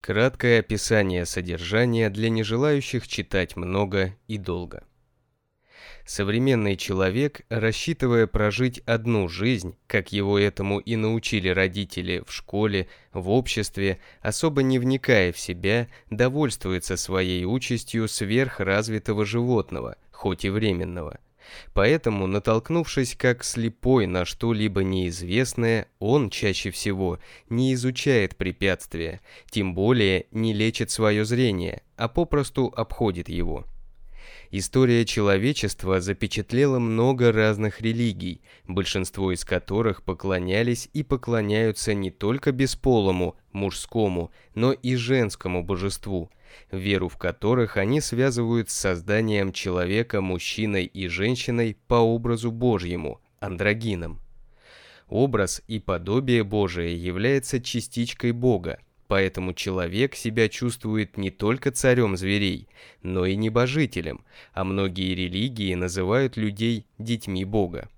Краткое описание содержания для нежелающих читать много и долго. Современный человек, рассчитывая прожить одну жизнь, как его этому и научили родители в школе, в обществе, особо не вникая в себя, довольствуется своей участью сверхразвитого животного, хоть и временного – Поэтому, натолкнувшись как слепой на что-либо неизвестное, он чаще всего не изучает препятствия, тем более не лечит свое зрение, а попросту обходит его. История человечества запечатлела много разных религий, большинство из которых поклонялись и поклоняются не только бесполому, мужскому, но и женскому божеству – веру в которых они связывают с созданием человека мужчиной и женщиной по образу Божьему, андрогином. Образ и подобие Божие является частичкой Бога, поэтому человек себя чувствует не только царем зверей, но и небожителем, а многие религии называют людей детьми Бога.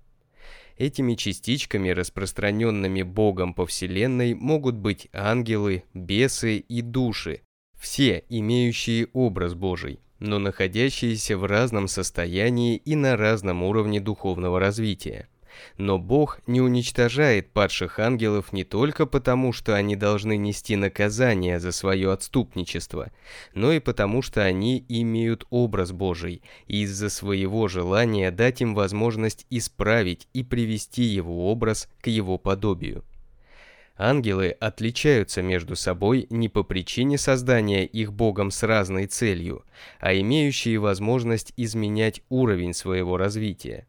Этими частичками, распространенными Богом по Вселенной, могут быть ангелы, бесы и души, все имеющие образ Божий, но находящиеся в разном состоянии и на разном уровне духовного развития. Но Бог не уничтожает падших ангелов не только потому, что они должны нести наказание за свое отступничество, но и потому, что они имеют образ Божий, и из-за своего желания дать им возможность исправить и привести его образ к его подобию. Ангелы отличаются между собой не по причине создания их Богом с разной целью, а имеющие возможность изменять уровень своего развития.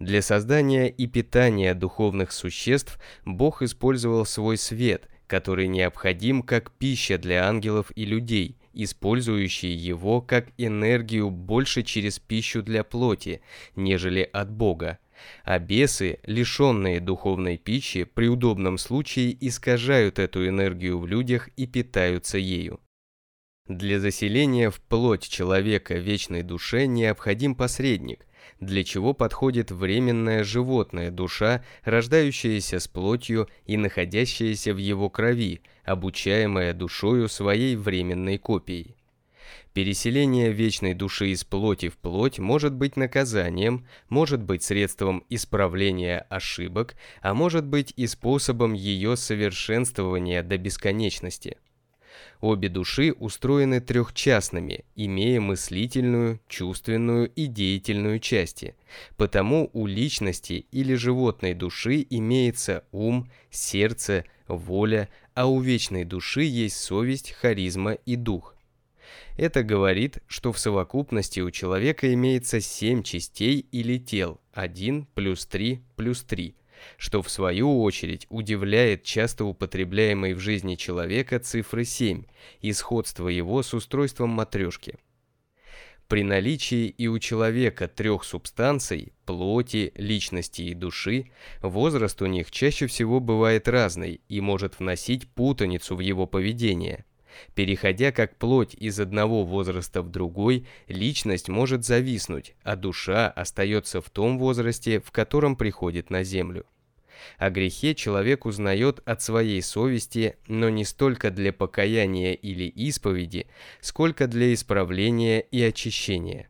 Для создания и питания духовных существ Бог использовал свой свет, который необходим как пища для ангелов и людей, использующие его как энергию больше через пищу для плоти, нежели от Бога, а бесы, лишенные духовной пищи, при удобном случае искажают эту энергию в людях и питаются ею. Для заселения в плоть человека вечной душе необходим посредник, для чего подходит временная животная душа, рождающаяся с плотью и находящаяся в его крови, обучаемая душою своей временной копией. Переселение вечной души из плоти в плоть может быть наказанием, может быть средством исправления ошибок, а может быть и способом ее совершенствования до бесконечности. Обе души устроены трехчастными, имея мыслительную, чувственную и деятельную части. Потому у личности или животной души имеется ум, сердце, воля, а у вечной души есть совесть, харизма и дух. Это говорит, что в совокупности у человека имеется 7 частей или тел, 1 плюс 3 плюс 3, что в свою очередь удивляет часто употребляемой в жизни человека цифры 7 и сходство его с устройством матрешки. При наличии и у человека трех субстанций – плоти, личности и души – возраст у них чаще всего бывает разный и может вносить путаницу в его поведение. Переходя как плоть из одного возраста в другой, личность может зависнуть, а душа остается в том возрасте, в котором приходит на землю. О грехе человек узнает от своей совести, но не столько для покаяния или исповеди, сколько для исправления и очищения.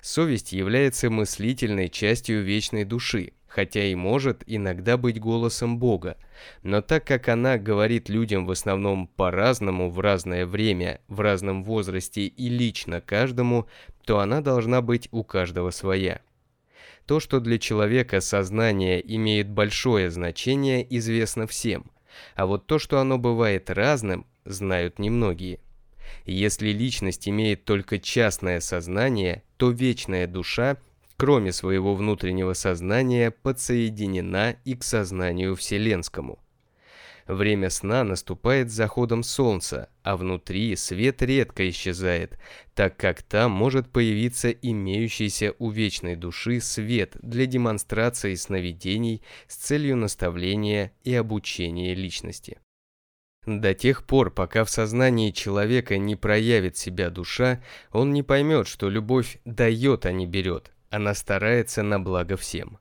Совесть является мыслительной частью вечной души, хотя и может иногда быть голосом Бога, но так как она говорит людям в основном по-разному в разное время, в разном возрасте и лично каждому, то она должна быть у каждого своя. То, что для человека сознание имеет большое значение, известно всем, а вот то, что оно бывает разным, знают немногие. Если личность имеет только частное сознание, то вечная душа – кроме своего внутреннего сознания, подсоединена и к сознанию вселенскому. Время сна наступает с заходом солнца, а внутри свет редко исчезает, так как там может появиться имеющийся у вечной души свет для демонстрации сновидений с целью наставления и обучения личности. До тех пор, пока в сознании человека не проявит себя душа, он не поймет, что любовь дает, а не берет, она старается на благо всем.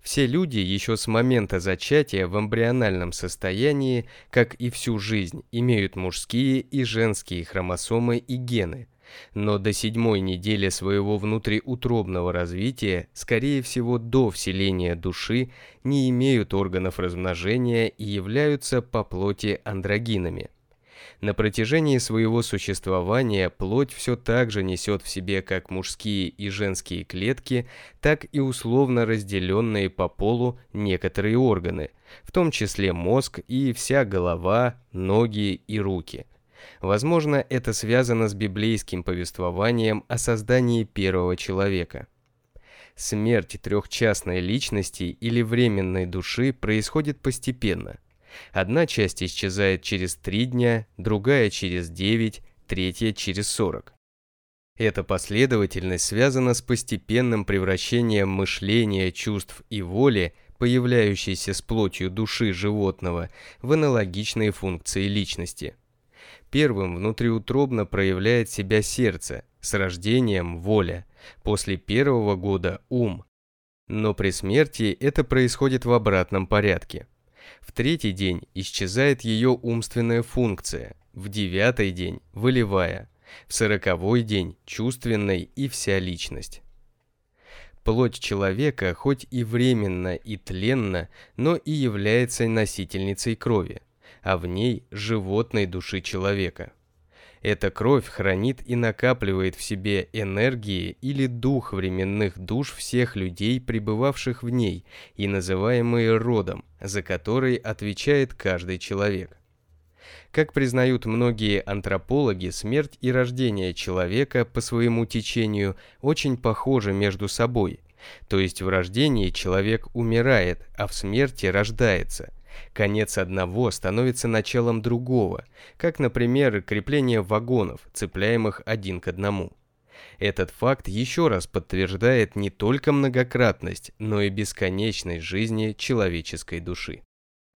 Все люди еще с момента зачатия в эмбриональном состоянии, как и всю жизнь, имеют мужские и женские хромосомы и гены. Но до седьмой недели своего внутриутробного развития, скорее всего до вселения души, не имеют органов размножения и являются по плоти андрогинами. На протяжении своего существования плоть все так же несет в себе как мужские и женские клетки, так и условно разделенные по полу некоторые органы, в том числе мозг и вся голова, ноги и руки. Возможно, это связано с библейским повествованием о создании первого человека. Смерть трехчастной личности или временной души происходит постепенно – Одна часть исчезает через 3 дня, другая через 9, третья через 40. Эта последовательность связана с постепенным превращением мышления, чувств и воли, появляющейся с плотью души животного, в аналогичные функции личности. Первым внутриутробно проявляет себя сердце, с рождением – воля, после первого года – ум. Но при смерти это происходит в обратном порядке. В третий день исчезает ее умственная функция, в девятый день – волевая, в сороковой день – чувственная и вся личность. Плоть человека хоть и временно и тленно, но и является носительницей крови, а в ней – животной души человека – эта кровь хранит и накапливает в себе энергии или дух временных душ всех людей, пребывавших в ней, и называемые родом, за который отвечает каждый человек. Как признают многие антропологи, смерть и рождение человека по своему течению очень похожи между собой. То есть в рождении человек умирает, а в смерти рождается – Конец одного становится началом другого, как, например, крепление вагонов, цепляемых один к одному. Этот факт еще раз подтверждает не только многократность, но и бесконечность жизни человеческой души.